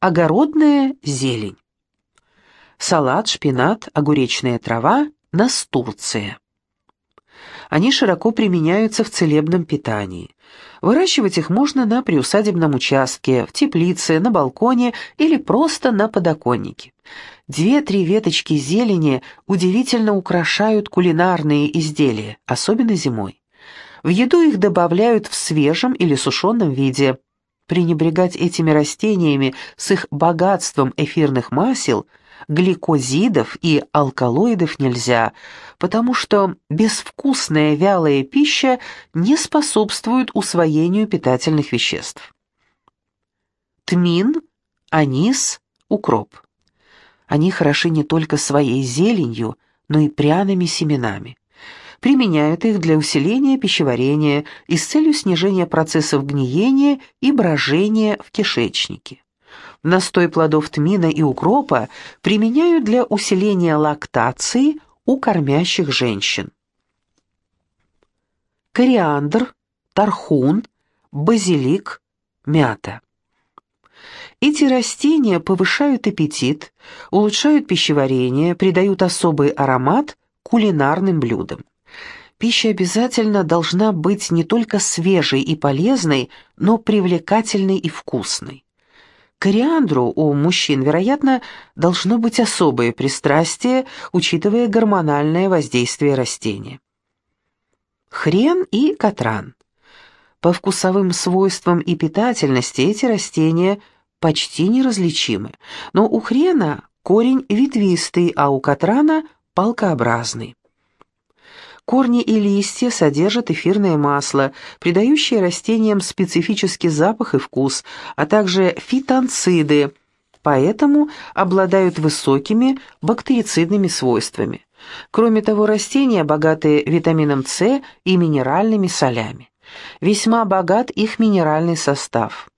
Огородная зелень. Салат, шпинат, огуречная трава, настурция. Они широко применяются в целебном питании. Выращивать их можно на приусадебном участке, в теплице, на балконе или просто на подоконнике. Две-три веточки зелени удивительно украшают кулинарные изделия, особенно зимой. В еду их добавляют в свежем или сушеном виде. Пренебрегать этими растениями с их богатством эфирных масел – гликозидов и алкалоидов нельзя, потому что безвкусная вялая пища не способствует усвоению питательных веществ. Тмин, анис, укроп. Они хороши не только своей зеленью, но и пряными семенами. Применяют их для усиления пищеварения и с целью снижения процессов гниения и брожения в кишечнике. Настой плодов тмина и укропа применяют для усиления лактации у кормящих женщин. Кориандр, тархун, базилик, мята. Эти растения повышают аппетит, улучшают пищеварение, придают особый аромат кулинарным блюдам. Пища обязательно должна быть не только свежей и полезной, но привлекательной и вкусной кориандру у мужчин, вероятно, должно быть особое пристрастие, учитывая гормональное воздействие растения. Хрен и катран. По вкусовым свойствам и питательности эти растения почти неразличимы, но у хрена корень ветвистый, а у катрана – палкообразный. Корни и листья содержат эфирное масло, придающее растениям специфический запах и вкус, а также фитонциды, поэтому обладают высокими бактерицидными свойствами. Кроме того, растения богаты витамином С и минеральными солями. Весьма богат их минеральный состав.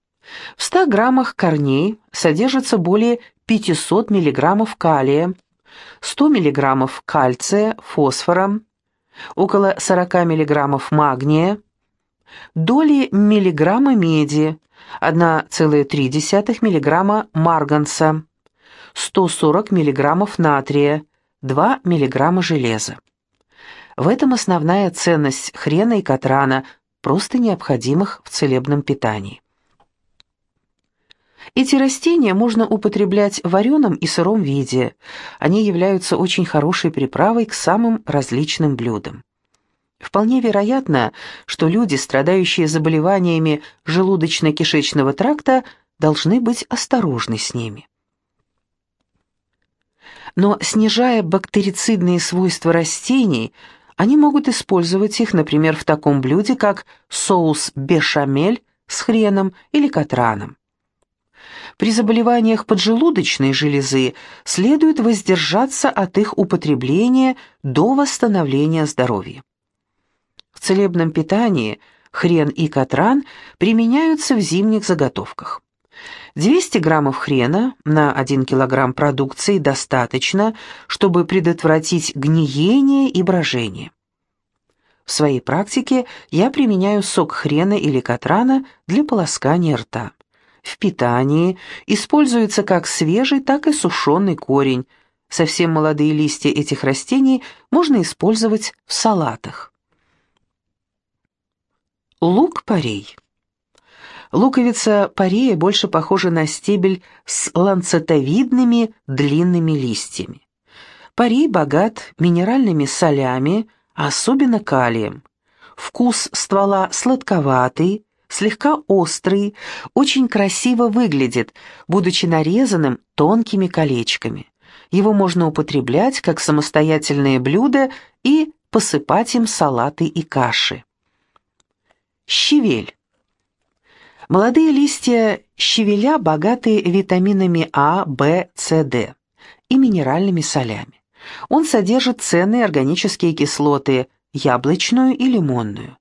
В 100 граммах корней содержится более 500 миллиграммов калия, 100 миллиграммов кальция, фосфора, около 40 мг магния, доли миллиграмма меди, 1,3 мг марганца, 140 мг натрия, 2 мг железа. В этом основная ценность хрена и катрана, просто необходимых в целебном питании. Эти растения можно употреблять в вареном и сыром виде. Они являются очень хорошей приправой к самым различным блюдам. Вполне вероятно, что люди, страдающие заболеваниями желудочно-кишечного тракта, должны быть осторожны с ними. Но снижая бактерицидные свойства растений, они могут использовать их, например, в таком блюде, как соус бешамель с хреном или катраном. При заболеваниях поджелудочной железы следует воздержаться от их употребления до восстановления здоровья. В целебном питании хрен и катран применяются в зимних заготовках. 200 граммов хрена на 1 килограмм продукции достаточно, чтобы предотвратить гниение и брожение. В своей практике я применяю сок хрена или катрана для полоскания рта в питании используется как свежий, так и сушеный корень. Совсем молодые листья этих растений можно использовать в салатах. Лук-порей. Луковица парея больше похожа на стебель с ланцетовидными длинными листьями. Парей богат минеральными солями, особенно калием. Вкус ствола сладковатый, слегка острый, очень красиво выглядит, будучи нарезанным тонкими колечками. Его можно употреблять как самостоятельное блюдо и посыпать им салаты и каши. Щавель. Молодые листья щавеля богаты витаминами А, В, С, Д и минеральными солями. Он содержит ценные органические кислоты – яблочную и лимонную.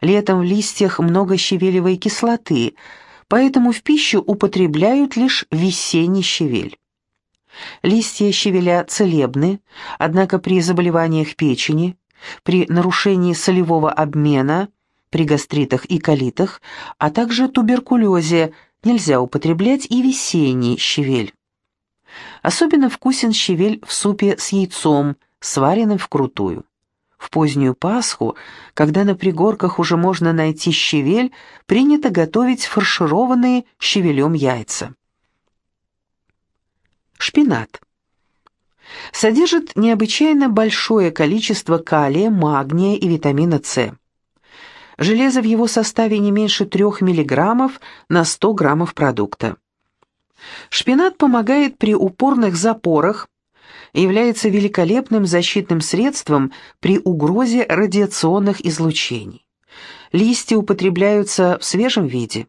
Летом в листьях много щавелевой кислоты, поэтому в пищу употребляют лишь весенний щавель. Листья щавеля целебны, однако при заболеваниях печени, при нарушении солевого обмена, при гастритах и колитах, а также туберкулезе нельзя употреблять и весенний щавель. Особенно вкусен щавель в супе с яйцом, сваренным вкрутую. В позднюю Пасху, когда на пригорках уже можно найти щавель, принято готовить фаршированные щавелем яйца. Шпинат. Содержит необычайно большое количество калия, магния и витамина С. Железо в его составе не меньше 3 мг на 100 граммов продукта. Шпинат помогает при упорных запорах является великолепным защитным средством при угрозе радиационных излучений. Листья употребляются в свежем виде.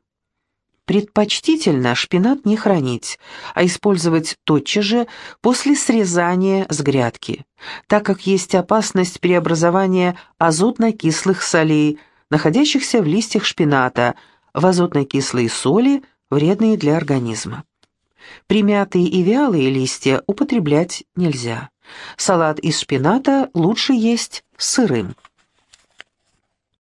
Предпочтительно шпинат не хранить, а использовать тотчас же после срезания с грядки, так как есть опасность преобразования азотно-кислых солей, находящихся в листьях шпината, в азотно-кислые соли, вредные для организма. Примятые и вялые листья употреблять нельзя. Салат из шпината лучше есть сырым.